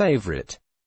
favorite.